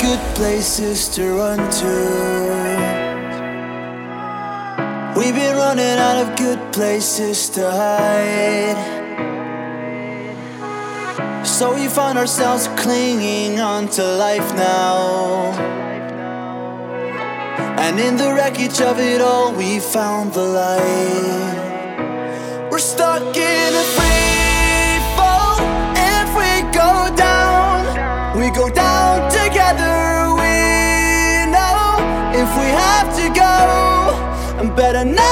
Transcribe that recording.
good places to run to. We've been running out of good places to hide. So we find ourselves clinging on to life now. And in the wreckage of it all, we found the light. We're stuck in a Go, better not.